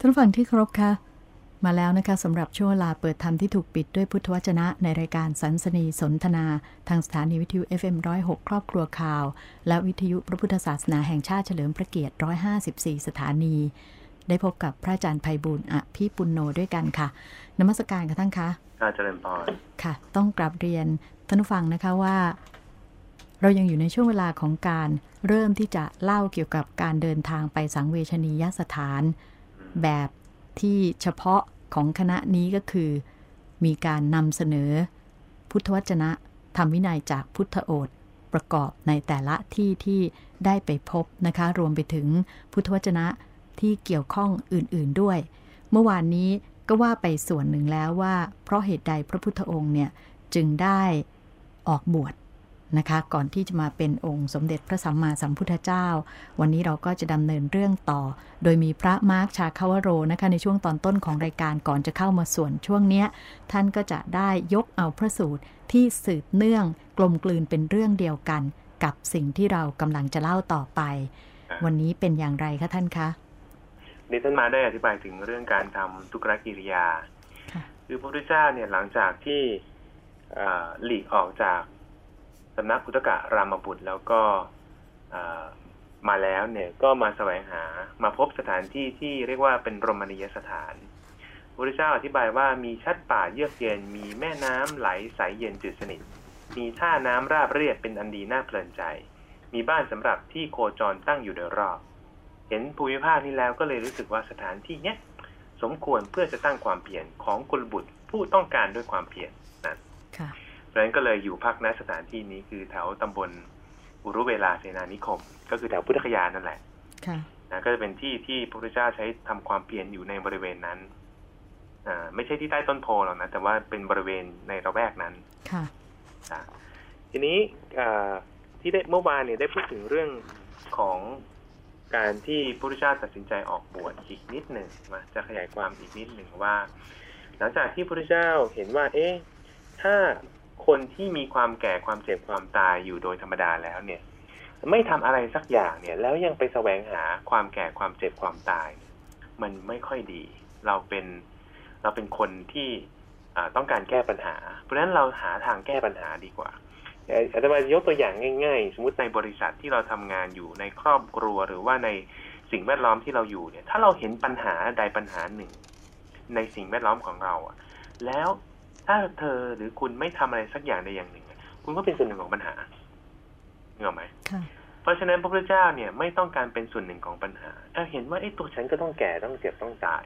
ท่านฟังที่เคารพคะมาแล้วนะคะสำหรับช่วงเวลาเปิดธรรมที่ถูกปิดด้วยพุทธวจนะ ในรายการสันสนีสนทนา ทางสถานีวิทยุ FM106 ครอบครัวข่าว และวิทยุพระพุทธศาสนาแห่งชาติเฉลิมพระเกียรติ 154 สถานี ได้พบกับพระอาจารย์ไพบุญอภิปุณโนด้วยกันค่ะนมัสการค่ะท่านคะอาจารย์พรค่ะ ต้องกลับเรียนท่านผู้ฟังนะคะว่าเรายังอยู่ในช่วงเวลาของการเริ่มที่จะเล่าเกี่ยวกับการเดินทางไปสังเวชนียสถาน แบบที่เฉพาะของคณะนี้ก็คือ มีการนำเสนอ พุทธวจนะธรรมวินัยจากพุทธโอษประกอบในแต่ละที่ที่ได้ไปพบนะคะ รวมไปถึงพุทธวจนะที่เกี่ยวข้องอื่นๆด้วย เมื่อวานนี้ก็ว่าไปส่วนหนึ่งแล้วว่า เพราะเหตุใดพระพุทธองค์เนี่ย จึงได้ออกบวช นะคะ ก่อนที่จะมาเป็นองค์สมเด็จพระสัมมาสัมพุทธเจ้า วันนี้เราก็จะดำเนินเรื่องต่อ โดยมีพระมาร์คชาคาวโรนะคะในช่วงตอนต้นของรายการก่อนจะเข้ามาส่วนช่วงนี้ท่านก็จะได้ยกเอาพระสูตรที่สืบเนื่องกลมกลืนเป็นเรื่องเดียวกัน กับสิ่งที่เรากำลังจะเล่าต่อไป วันนี้เป็นอย่างไรคะท่านคะนี่ท่านมาได้อธิบายถึงเรื่องการทำทุกรกิริยา คือพระพุทธเจ้าเนี่ยหลังจากที่หลีกออกจาก สำนักพุทธกะรามบุตรแล้วก็มาแล้วเนี่ยก็มาแสวงหามาพบสถานที่ที่เรียกว่าเป็นรมณียสถานพระพุทธเจ้าอธิบายว่ามีชัดป่าเยือกเย็นมีแม่น้ำไหลใสเย็นจืดสนิทมีท่าน้ำราบเรียบเป็นอันดีน่าเพลินใจ มีบ้านสำหรับที่โคจรตั้งอยู่โดยรอบ เห็นภูมิภาคนี้แล้วก็เลยรู้สึกว่าสถานที่เนี้ยสมควรเพื่อจะตั้งความเพียรของกุลบุตรผู้ต้องการด้วยความเพียรนั่น เพราะฉะนั้นก็เลยอยู่พักณสถานที่นี้คือแถวตำบลอุรุเวลาเสนานิคม ก็คือแถวพุทธคยานั่นแหละนะก็จะเป็นที่ที่พระพุทธเจ้าใช้ทำความเพียรอยู่ในบริเวณนั้นอ่าไม่ใช่ที่ใต้ต้นโพหรอกนะแต่ว่าเป็นบริเวณในระแวกนั้นค่ะทีนี้ที่ได้เมื่อวานเนี่ยได้พูดถึงเรื่องของการที่พระพุทธเจ้าตัดสินใจออกบวชอีกนิดหนึ่งมาจะขยายความอีกนิดหนึ่งว่า หลังจากที่พระพุทธเจ้าเห็นว่า เอ๊ะถ้า คนที่มีความแก่ความเจ็บความตายอยู่โดยธรรมดาแล้วเนี่ย ไม่ทำอะไรสักอย่างเนี่ย แล้วยังไปแสวงหาความแก่ความเจ็บความตาย มันไม่ค่อยดี เราเป็นเราเป็นคนที่ต้องการแก้ปัญหา เพราะฉะนั้นเราหาทางแก้ปัญหาดีกว่าอาจารย์ยกตัวอย่างง่ายๆ สมมติในบริษัทที่เราทำงานอยู่ในครอบครัวหรือว่าในสิ่งแวดล้อมที่เราอยู่เนี่ย ถ้าเราเห็นปัญหาใดปัญหาหนึ่ง ในสิ่งแวดล้อมของเราอะแล้ว ถ้าเธอหรือคุณไม่ทำอะไรสักอย่างใดอย่างหนึ่ง คุณก็เป็นส่วนหนึ่งของปัญหาเงาไหมเพราะฉะนั้นพระพุทธเจ้าเนี่ยไม่ต้องการเป็นส่วนหนึ่งของปัญหา ถ้าเห็นว่าไอ้ตัวฉันก็ต้องแก่ต้องเจ็บต้องตาย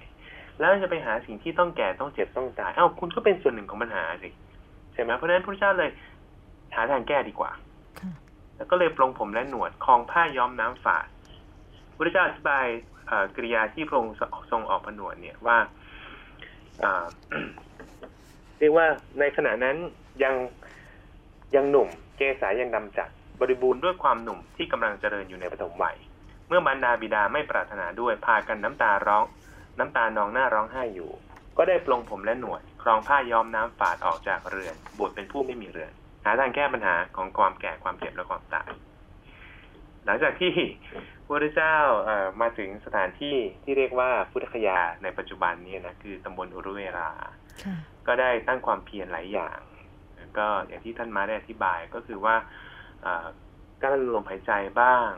แล้วจะไปหาสิ่งที่ต้องแก่ต้องเจ็บต้องตายเอ้าคุณก็เป็นส่วนหนึ่งของปัญหาสิใช่ไหมเพราะฉะนั้นพระพุทธเจ้าเลยหาทางแก้ดีกว่าแล้วก็เลยปลงผมและหนวดคลองผ้าย้อมน้ำฝาดพระพุทธเจ้าอธิบายกริยาที่พระองค์ทรงออกผนวดเนี่ยว่า เรียกว่าในขณะนั้นยังยังหนุ่มเกษายังดำจัดบริบูรณ์ด้วยความหนุ่มที่กำลังเจริญอยู่ในปฐมวัย เมื่อบรรดาบิดาไม่ปรารถนาด้วยพากันน้ำตาร้อง น้ำตานองหน้าร้องไห้อยู่ ก็ได้ปลงผมและหนวดครองผ้าย้อมน้ำฝาดออกจากเรือนบวชเป็นผู้ไม่มีเรือน หาทางแก้ปัญหาของความแก่ความเจ็บและความตายหลังจากที่พระเจ้ามาถึงสถานที่ที่เรียกว่าพุทธคยาในปัจจุบันนี้นะคือตำบลอุรุเวลา ก็ได้ตั้งความเพียรหลายอย่าง ก็อย่างที่ท่านมาได้อธิบายก็คือว่าการลมหายใจบ้าง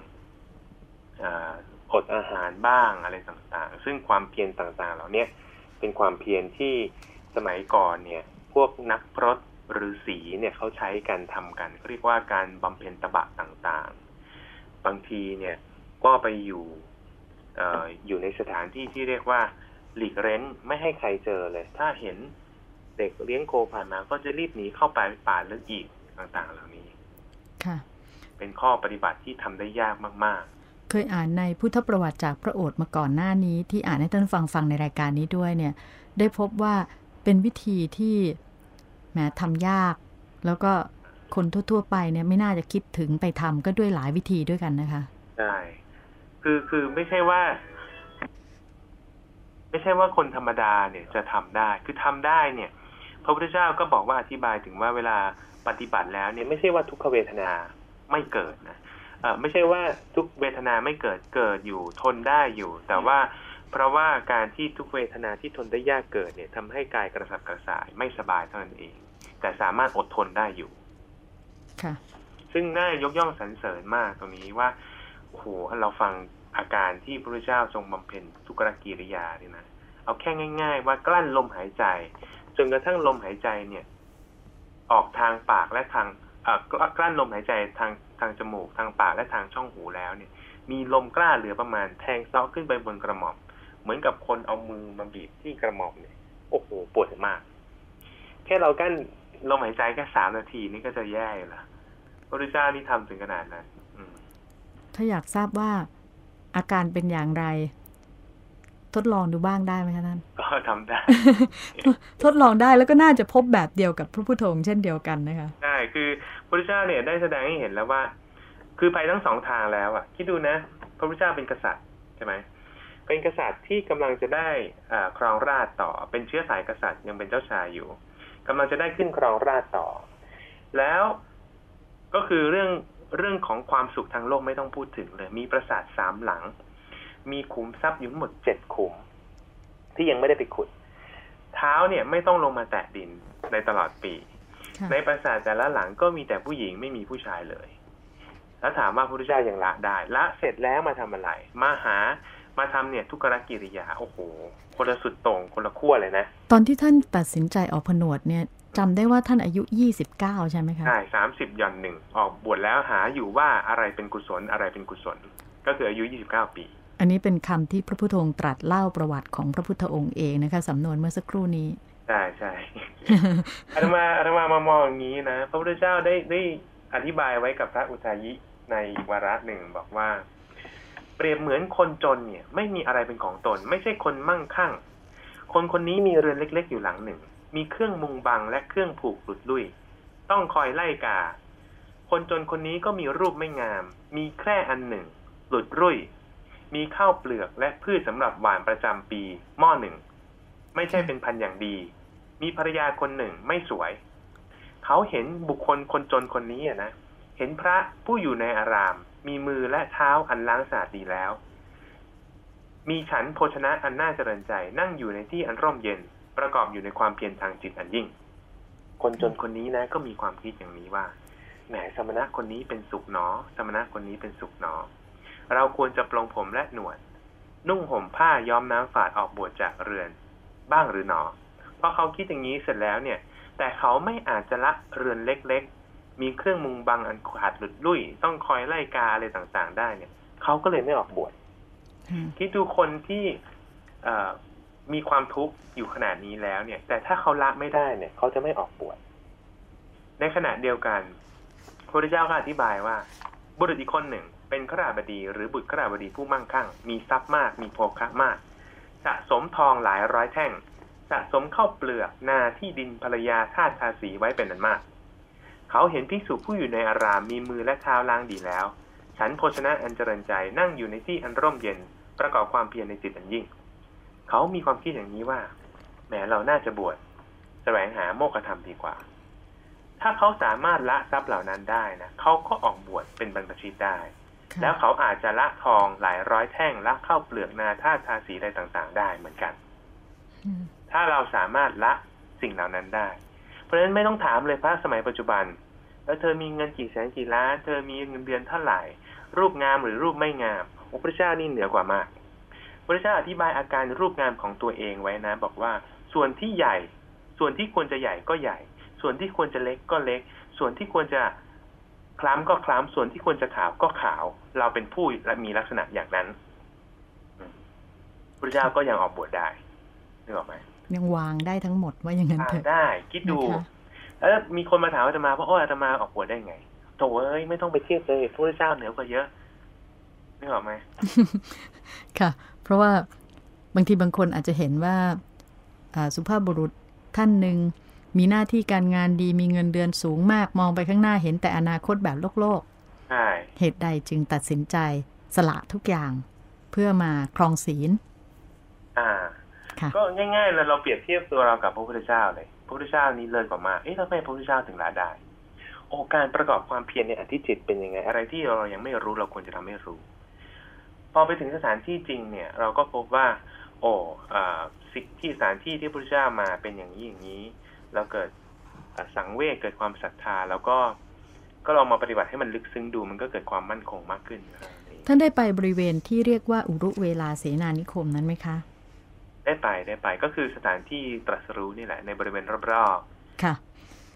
อดอาหารบ้างอะไรต่างๆ ซึ่งความเพียรต่างๆ เหล่านี้เป็นความเพียรที่สมัยก่อนเนี่ย พวกนักพรตหรือสีเนี่ยเขาใช้กันทำกันเรียกว่าการบำเพ็ญตบะต่างๆ บางทีเนี่ยก็ไปอยู่อยู่ในสถานที่ที่เรียกว่า หลีกเร้นไม่ให้ใครเจอเลย ถ้าเห็นเด็กเลี้ยงโคผ่านมา ก็จะรีบหนีเข้าไปป่าลึกอีกต่างๆ เหล่านี้ ค่ะ เป็นข้อปฏิบัติที่ทำได้ยากมากๆ เคยอ่านในพุทธประวัติจากพระโอษฐ์มาก่อนหน้านี้ ที่อ่านให้ท่านฟังฟังในรายการนี้ด้วยเนี่ย ได้พบว่าเป็นวิธีที่แหมทำยาก แล้วก็คนทั่ว ๆ ไปเนี่ยไม่น่าจะคิดถึงไปทำก็ด้วยหลายวิธีด้วยกันนะคะ ใช่ คือคือไม่ใช่ว่า ไม่ใช่ว่าคนธรรมดาเนี่ยจะทำได้ คือทำได้เนี่ย พระพุทธเจ้าก็บอกว่าอธิบายถึงว่าเวลาปฏิบัติแล้วเนี่ยไม่ใช่ว่าทุกขเวทนาไม่เกิดนะไม่ใช่ว่าทุกเวทนาไม่เกิดเกิดอยู่ทนได้อยู่ แต่ว่าเพราะว่าการที่ทุกเวทนาที่ทนได้ยากเกิดเนี่ยทำให้กายกระสับกระส่ายไม่สบายเท่านั้นเอง แต่สามารถอดทนได้อยู่ค่ะซึ่งน่ายกย่องสรรเสริญมากตรงนี้ว่าโอ้โหเราฟัง อาการที่พระพุทธเจ้าทรงบำเพ็ญทุกรกิริยาเนี่ยนะเอาแค่ง่าย ๆ ว่ากลั้นลมหายใจจนกระทั่งลมหายใจเนี่ย ออกทางปากและทางกลั้นลมหายใจทางทางจมูกทางปากและทางช่องหูแล้วเนี่ย มีลมกล้าเหลือประมาณแทงซอกขึ้นไปบนกระหม่อม เหมือนกับคนเอามือมาบีบที่กระหม่อมเนี่ยโอ้โหปวดมาก แค่เรากั้นลมหายใจแค่สามนาทีนี่ก็จะแย่ละพระพุทธเจ้านี่ทำถึงขนาดนั้นถ้าอยากทราบว่า อาการเป็นอย่างไร ทดลองดูบ้างได้ไหมคะท่าน ก็ทำได้ ทดลองได้แล้วก็น่าจะพบแบบเดียวกับพระพุทโธเช่นเดียวกันนะคะใช่คือพระพุทธเจ้าเนี่ยได้แสดงให้เห็นแล้วว่า คือไปทั้งสองทางแล้วอะคิดดูนะ พระพุทธเจ้าเป็นกษัตริย์ใช่ไหมเป็นกษัตริย์ที่กำลังจะได้อ่าครองราชย์ต่อ เป็นเชื้อสายกษัตริย์ยังเป็นเจ้าชายอยู่กำลังจะได้ขึ้นครองราชย์ต่อ แล้วก็คือเรื่อง เรื่องของความสุขทางโลกไม่ต้องพูดถึงเลย มีปราสาทสามหลัง มีขุมทรัพย์อยู่ทั้งหมดเจ็ดขุม ที่ยังไม่ได้ไปขุด เท้าเนี่ยไม่ต้องลงมาแตะดินในตลอดปีค่ะในปราสาทแต่ละหลังก็มีแต่ผู้หญิงไม่มีผู้ชายเลย แล้วถามว่าพระพุทธเจ้ายังละได้ละเสร็จแล้วมาทำอะไร มาหามาทำเนี่ยทุกขกิริยาโอ้โหคนละสุดโต่งคนละขั้วเลยนะ ตอนที่ท่านตัดสินใจออกผนวดเนี่ย จำได้ว่าท่านอายุ 29 ใช่ไหมคะ ใช่สามสิบย่อนหนึ่งออกบวชแล้วหาอยู่ว่าอะไรเป็นกุศลอะไรเป็นกุศล ก็คืออายุยี่สิบเก้าปี อันนี้เป็นคำที่พระพุทธองค์ตรัสเล่าประวัติของพระพุทธองค์เองนะคะสำนวนเมื่อสักครู่นี้ ใช่ใช่อาตมาอาตมามามองอย่างนี้นะ พระพุทธเจ้าได้ได้อธิบายไว้กับพระอุทายิในอีกวาระหนึ่งบอกว่า เปรียบเหมือนคนจนเนี่ย ไม่มีอะไรเป็นของตน ไม่ใช่คนมั่งคั่ง คนคนนี้มีเรือนเล็ก ๆ อยู่หลังหนึ่ง มีเครื่องมุงบังและเครื่องผูกหลุดลุ่ยต้องคอยไล่กา คนจนคนนี้ก็มีรูปไม่งาม มีแคร่อันหนึ่ง หลุดรุ่ย มีข้าวเปลือกและพืชสำหรับหวานประจำปีหม้อหนึ่ง ไม่ใช่เป็นพันอย่างดี มีภรรยาคนหนึ่งไม่สวย เขาเห็นบุคคลคนจนคนนี้นะ เห็นพระผู้อยู่ในอาราม มีมือและเท้าอันล้างสะอาดดีแล้วมีฉันโภชนะอันน่าเจริญใจนั่งอยู่ในที่อันร่มเย็น ประกอบอยู่ในความเพียรทางจิตอันยิ่ง คนจนคนนี้นะก็มีความคิดอย่างนี้ว่าแหมสมณะคนนี้เป็นสุขหนอ สมณะคนนี้เป็นสุขหนอ เราควรจะปลงผมและหนวด นุ่งห่มผ้าย้อมน้ำฝาดออกบวชจากเรือน บ้างหรือหนอเพราะเขาคิดอย่างนี้เสร็จแล้วเนี่ย แต่เขาไม่อาจจะละเรือนเล็กๆ มีเครื่องมุงบังอันขาดหลุดลุ่ย ต้องคอยไล่กาอะไรต่างๆ ได้เนี่ย เขาก็เลยไม่ออกบวชอืมคิดดูคนที่เอ่อ มีความทุกข์อยู่ขนาดนี้แล้วเนี่ย แต่ถ้าเขาละไม่ได้เนี่ย เขาจะไม่ออกบวชในขณะเดียวกันพระพุทธเจ้าก็อธิบายว่า บุรุษอีกคนหนึ่ง เป็นขราบดี หรือบุตรขราบดีผู้มั่งคั่ง มีทรัพย์มาก มีโภคะมาก สะสมทองหลายร้อยแท่ง สะสมเข้าเปลือกนาที่ดินภรรยาทาสทาสีไว้เป็นอันมาก เขาเห็นภิกษุผู้อยู่ในอารามมีมือและเท้าล้างดีแล้ว ฉันโภชนะอันเจริญใจนั่งอยู่ในที่อันร่มเย็น ประกอบความเพียรในจิตอันยิ่ง เขามีความคิดอย่างนี้ว่าแหมเราน่าจะบวชแสวงหาโมกขธรรมดีกว่า ถ้าเขาสามารถละทรัพย์เหล่านั้นได้นะเขาก็ออกบวชเป็นบรรพชิตได้ค่ะแล้วเขาอาจจะละทองหลายร้อยแท่งละข้าวเปลือกนาท่าทาสีอะไรต่างๆ ได้เหมือนกันอืมถ้าเราสามารถละสิ่งเหล่านั้นได้ เพราะฉะนั้นไม่ต้องถามเลยพระสมัยปัจจุบัน แล้วเธอมีเงินกี่แสนกี่ล้าน เธอมีเงินเดือนเท่าไหร่ รูปงามหรือรูปไม่งามโอ้พระเจ้านี่เหนือกว่ามาก พระเจ้าอธิบายอาการรูปงามของตัวเองไว้นะ บอกว่า ส่วนที่ใหญ่ ส่วนที่ควรจะใหญ่ก็ใหญ่ ส่วนที่ควรจะเล็กก็เล็ก ส่วนที่ควรจะคล้ำก็คล้ำส่วนที่ควรจะขาวก็ขาว เราเป็นผู้และมีลักษณะอย่างนั้นอืมพระเจ้าก็ยังออกบวชได้นึกออกไหมยังวางได้ทั้งหมดว่าอย่างนั้นอ่าเถอะได้ คิดดูนะคะแล้วมีคนมาถามอาตมาว่าโอ้อาตมาออกบวชได้ไงโถเอ้ยไม่ต้องไปเทียบเลยพระเจ้าเหนือกว่าเยอะ นึกออกไหมค่ะ เพราะว่าบางทีบางคนอาจจะเห็นว่าอ่าสุภาพบุรุษท่านหนึ่งมีหน้าที่การงานดีมีเงินเดือนสูงมากมองไปข้างหน้าเห็นแต่อนาคตแบบโลกโลกใช่ๆเหตุใดจึงตัดสินใจสละทุกอย่างเพื่อมาครองศีล อ่าค่ะก็ง่ายๆเลยเราเปรียบเทียบตัวเรากับพระพุทธเจ้าเลยพระพุทธเจ้านี้เลยกว่ามากเอ๊ะทำไมพระพุทธเจ้าถึงละได้ โอ้การประกอบความเพียรในอธิจิตเป็นยังไง อะไรที่เรายังไม่รู้เราควรจะทำให้รู้ พอไปถึงสถานที่จริงเนี่ย เราก็พบว่า โอ้อ่าสิ่งที่สถานที่ที่พระพุทธเจ้ามาเป็นอย่างนี้อย่างนี้แล้วเกิดอ่าสังเวชเกิดความศรัทธา แล้วก็ก็ลองมาปฏิบัติให้มันลึกซึ้งดูมันก็เกิดความมั่นคงมากขึ้นนะครับท่านได้ไปบริเวณที่เรียกว่าอุรุเวลาเสนานิคมนั้นไหมคะ ได้ไปได้ไปก็คือสถานที่ตรัสรู้นี่แหละในบริเวณรอบค่ะ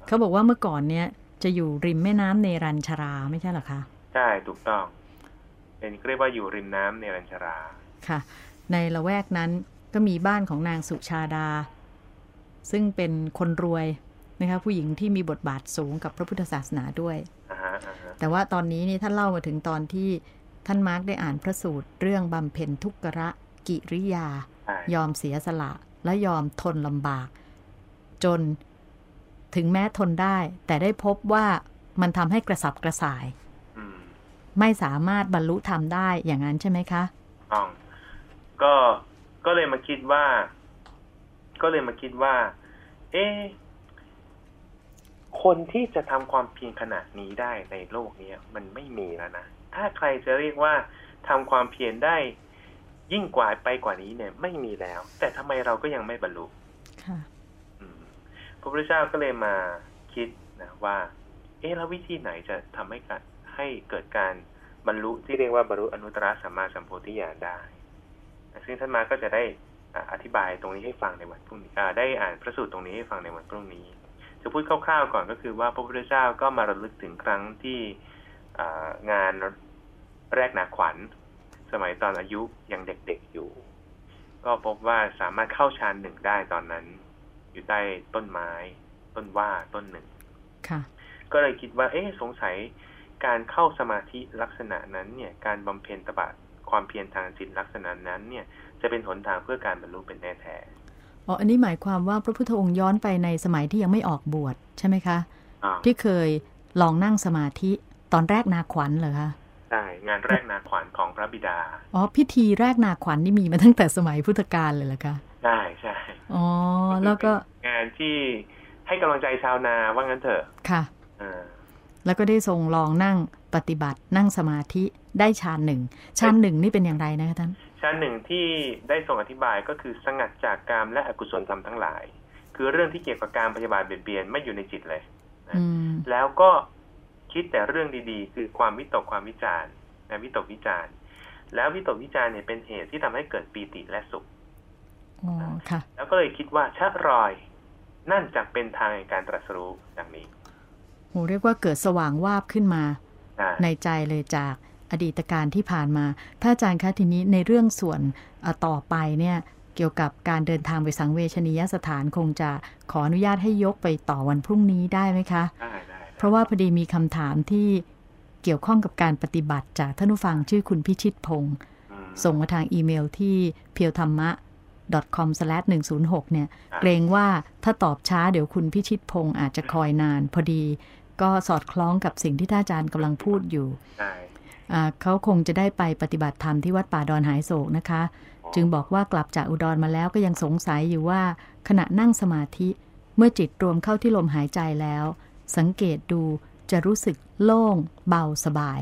เขาบอกว่าเมื่อก่อนเนี่ยจะอยู่ริมแม่น้ำเนรัญชราไม่ใช่เหรอคะๆใช่ถูกต้อง เป็นเรียกว่าอยู่ริมน้ำเนรัญชราค่ะ ในละแวกนั้นก็มีบ้านของนางสุชาดา ซึ่งเป็นคนรวยนะคะผู้หญิงที่มีบทบาทสูงกับพระพุทธศาสนาด้วยอ่าฮะอ่าฮะแต่ว่าตอนนี้นี่ท่านเล่ามาถึงตอนที่ท่านมาร์กได้อ่านพระสูตร เรื่องบำเพ็ญทุกขระกิริยาใช่ยอมเสียสละและยอมทนลำบาก จนถึงแม้ทนได้ แต่ได้พบว่ามันทำให้กระสับกระส่ายอืม ไม่สามารถบรรลุธรรมได้อย่างนั้นใช่ไหมคะต้องก็ก็เลยมาคิดว่า ก็เลยมาคิดว่า เอ๊ะคนที่จะทำความเพียรขนาดนี้ได้ในโลกเนี้ยมันไม่มีแล้วนะ ถ้าใครจะเรียกว่าทำความเพียรได้ ยิ่งกว่าไปกว่านี้เนี่ย ไม่มีแล้ว แต่ทำไมเราก็ยังไม่บรรลุค่ะอืมพระพุทธเจ้าก็เลยมาคิดนะว่า เอ๊ะแล้ววิธีไหนจะทำให้กัน ให้เกิดการบรรลุที่เรียกว่าบรรลุอนุตตรสัมมาสัมโพธิญาณได้นะซึ่งท่านมาก็จะได้อ่าอธิบายตรงนี้ให้ฟังในวันพรุ่งนี้อ่าได้อ่านพระสูตรตรงนี้ให้ฟังในวันพรุ่งนี้ จะพูดคร่าวๆก่อนก็คือว่าพระพุทธเจ้าก็มาระลึกถึงครั้งที่อ่างานแรกนาขวัญ สมัยตอนอายุยังเด็กๆอยู่ ก็พบว่าสามารถเข้าฌานหนึ่งได้ตอนนั้น อยู่ใต้ต้นไม้ ต้นว่าต้นหนึ่งค่ะก็เลยคิดว่า เอ๊ะสงสัย การเข้าสมาธิลักษณะนั้นเนี่ยการบำเพ็ญตบะความเพียรทางจิตลักษณะนั้นเนี่ยจะเป็นหนทางเพื่อการบรรลุเป็นแน่แท้อ๋ออันนี้หมายความว่าพระพุทธองค์ย้อนไปในสมัยที่ยังไม่ออกบวชใช่ไหมคะอ่าที่เคยลองนั่งสมาธิตอนแรกนาขวัญเหรอคะใช่งานแรกนาขวัญของพระบิดาอ๋อพิธีแรกนาขวัญนี่มีมาตั้งแต่สมัยพุทธกาลเลยเหรอคะใช่ใช่อ๋อแล้วก็งานที่ให้กำลังใจชาวนาว่างั้นเถอะค่ะอ่า แล้วก็ได้ทรงลองนั่งปฏิบัตินั่งสมาธิได้ฌานหนึ่งฌานหนึ่งนี่เป็นอย่างไรนะคะท่านชั้นหนึ่งที่ได้ทรงอธิบายก็คือสงัดจากกามและอกุศลธรรมทั้งหลาย คือเรื่องที่เกี่ยวกับการปฏิบัติเบียดเบียนไม่อยู่ในจิตเลยอืมแล้วก็คิดแต่เรื่องดีๆ คือความวิตกความวิจารณ์นะวิตกวิจารณ์ แล้ววิตกวิจารณ์เนี่ยเป็นเหตุที่ทำให้เกิดปีติและสุขอ๋อค่ะแล้วก็เลยคิดว่าชะรอยนั่นจะเป็นทางในการตรัสรู้ดังนี้โห เรียกว่าเกิดสว่างวาบขึ้นมานะในใจเลยจากอดีตการที่ผ่านมา ถ้าอาจารย์คะทีนี้ในเรื่องส่วนเอ่อต่อไปเนี่ยเกี่ยวกับการเดินทางไปสังเวชนียสถานคงจะขออนุญาตให้ยกไปต่อวันพรุ่งนี้ได้ไหมคะได้ได้เพราะว่าพอดีมีคำถามที่เกี่ยวข้องกับการปฏิบัติจากท่านผู้ฟังชื่อคุณพิชิตพงศ์อืมส่งมาทางอีเมลที่ p e e l t h a m m a com / 106 เนี่ยครับเกรงว่าถ้าตอบช้าเดี๋ยวคุณพิชิตพงศ์อาจจะคอยนาน พอดี ก็สอดคล้องกับสิ่งที่ท่านอาจารย์กำลังพูดอยู่ได้อ่าเขาคงจะได้ไปปฏิบัติธรรมที่วัดป่าดอนหายโศกนะคะ จึงบอกว่ากลับจากอุดรมาแล้วก็ยังสงสัยอยู่ว่า ขณะนั่งสมาธิเมื่อจิตรวมเข้าที่ลมหายใจแล้ว สังเกตดูจะรู้สึกโล่ง เบาสบาย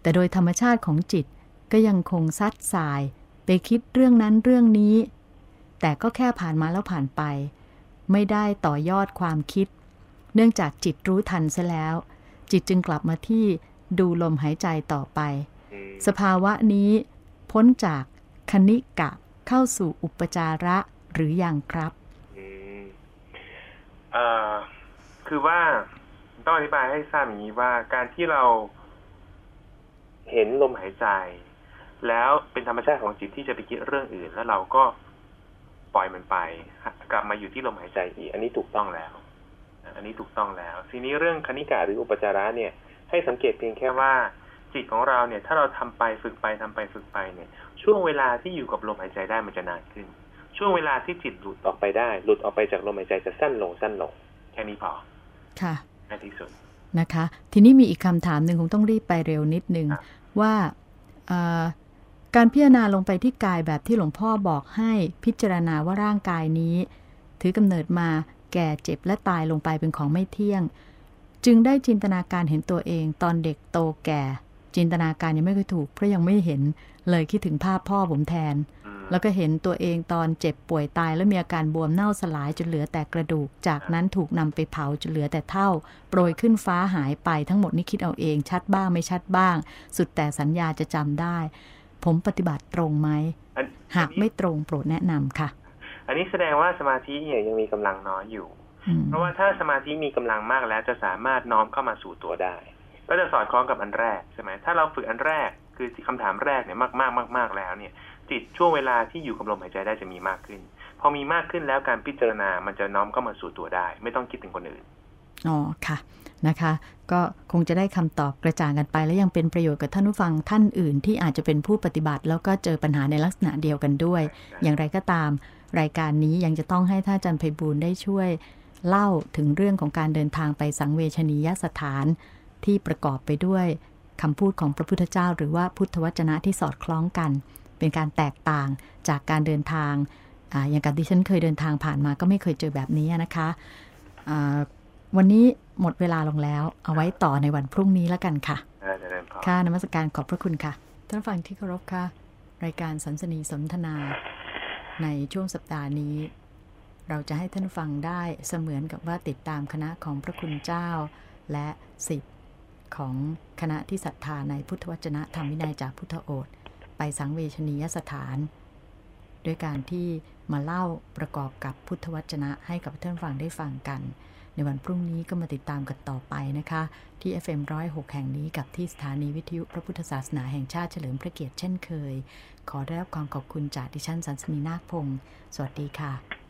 แต่โดยธรรมชาติของจิตก็ยังคงซัดสาย ไปคิดเรื่องนั้นเรื่องนี้ แต่ก็แค่ผ่านมาแล้วผ่านไป ไม่ได้ต่อยอดความคิด เนื่องจากจิตรู้ทันซะแล้ว จิตจึงกลับมาที่ดูลมหายใจต่อไปอืมสภาวะนี้ พ้นจากคณิกะเข้าสู่อุปจาระหรือยังครับอืมเอ่อคือว่าต้องอธิบายให้ทราบอย่างนี้ว่าการที่เราเห็นลมหายใจ แล้วเป็นธรรมชาติของจิตที่จะไปคิดเรื่องอื่น แล้วเราก็ปล่อยมันไป กลับมาอยู่ที่ลมหายใจอีก อันนี้ถูกต้องแล้ว อันนี้ถูกต้องแล้ว ทีนี้เรื่องคณิกาหรืออุปจาระเนี่ย ให้สังเกตเพียงแค่ว่าจิตของเราเนี่ย ถ้าเราทำไปฝึกไปทำไปฝึกไปเนี่ย ช่วงเวลาที่อยู่กับลมหายใจได้มันจะนานขึ้น ช่วงเวลาที่จิตหลุดออกไปได้ หลุดออกไปจากลมหายใจจะสั้นลงสั้นลงแค่นี้พอ ค่ะในที่สุดนะคะ ทีนี้มีอีกคำถามหนึ่งคงต้องรีบไปเร็วนิดนึงครับว่าเอ่อการพิจารณาลงไปที่กายแบบที่หลวงพ่อบอกให้พิจารณาว่าร่างกายนี้ ถือกำเนิดมา แก่เจ็บและตายลงไปเป็นของไม่เที่ยง จึงได้จินตนาการเห็นตัวเองตอนเด็กโตแก่ จินตนาการยังไม่เคอยถูกเพราะยังไม่เห็นเลยคิดถึงภาพพ่อผมแทนอืมแล้วก็เห็นตัวเองตอนเจ็บป่วยตาย แล้วมีอาการบวมเน่าสลายจนเหลือแต่กระดูก จากนั้นถูกนำไปเผาจนเหลือแต่เท่า โปรยขึ้นฟ้าหายไปทั้งหมดนี้คิดเอาเอง ชัดบ้างไม่ชัดบ้าง สุดแต่สัญญาจะจำได้ ผมปฏิบัติตรงไหมอันหากไม่ตรงโปรดแนะนำค่ะ อันนี้แสดงว่าสมาธิเนี่ยยังมีกำลังน้อยอยู่อืมเพราะว่าถ้าสมาธิมีกำลังมากแล้วจะสามารถน้อมเข้ามาสู่ตัวได้ ก็จะสอดคล้องกับอันแรกใช่ไหมถ้าเราฝึกอันแรกคือคำถามแรกเนี่ยมากมากมากมากๆแล้วเนี่ย จิตช่วงเวลาที่อยู่กับลมหายใจได้จะมีมากขึ้น พอมีมากขึ้นแล้วการพิจารณามันจะน้อมเข้ามาสู่ตัวได้ ไม่ต้องคิดถึงคนอื่นอ๋อค่ะ นะคะ ก็คงจะได้คำตอบกระจ่างกันไป และยังเป็นประโยชน์กับท่านผู้ฟังท่านอื่น ที่อาจจะเป็นผู้ปฏิบัติ แล้วก็เจอปัญหาในลักษณะเดียวกันด้วย อย่างไรก็ตาม รายการนี้ยังจะต้องให้ท่านอาจารย์ไพบูลย์ได้ช่วย เล่าถึงเรื่องของการเดินทางไปสังเวชนียสถาน ที่ประกอบไปด้วยคำพูดของพระพุทธเจ้า หรือว่าพุทธวจนะที่สอดคล้องกัน เป็นการแตกต่างจากการเดินทางอาอย่างกับที่ฉันเคยเดินทางผ่านมาก็ไม่เคยเจอแบบนี้นะคะอ่า วันนี้หมดเวลาลงแล้ว เอาไว้ต่อในวันพรุ่งนี้แล้วกันค่ะอาจารย์พรค่ะนมัสการขอบพระคุณค่ะ ท่านผู้ฟังที่เคารพค่ะ รายการสันสนีสนทนา ในช่วงสัปดาห์นี้ เราจะให้ท่านผู้ฟังได้เสมือนกับว่าติดตามคณะของพระคุณเจ้า และสิทธิ์ของคณะที่ศรัทธาในพุทธวจนะธรรมวินัยจากพุทธโอษฐ์ไปสังเวชนียสถาน ด้วยการที่มาเล่าประกอบกับพุทธวจนะให้กับท่านผู้ฟังได้ฟังกัน ในวันพรุ่งนี้ก็มาติดตามกันต่อไปนะคะ ที่ FM 106 แห่งนี้กับที่สถานีวิทยุพระพุทธศาสนาแห่งชาติเฉลิมพระเกียรติเช่นเคย ขอได้รับความขอบคุณจากดิฉันสันสนีนาคพงศ์สวัสดีค่ะ